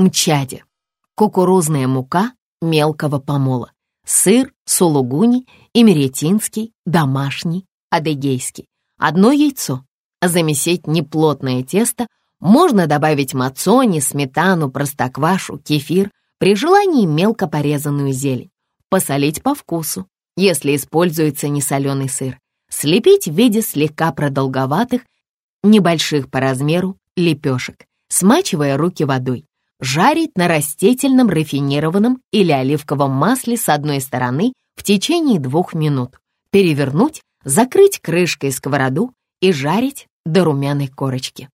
мчаде. Кукурузная мука мелкого помола. Сыр, сулугуни, имеретинский, домашний, адыгейский. Одно яйцо. Замесить неплотное тесто. Можно добавить мацони, сметану, простоквашу, кефир, при желании мелко порезанную зелень. Посолить по вкусу, если используется несоленый сыр. Слепить в виде слегка продолговатых, небольших по размеру лепешек, смачивая руки водой. Жарить на растительном рафинированном или оливковом масле с одной стороны в течение двух минут. Перевернуть, закрыть крышкой сковороду и жарить до румяной корочки.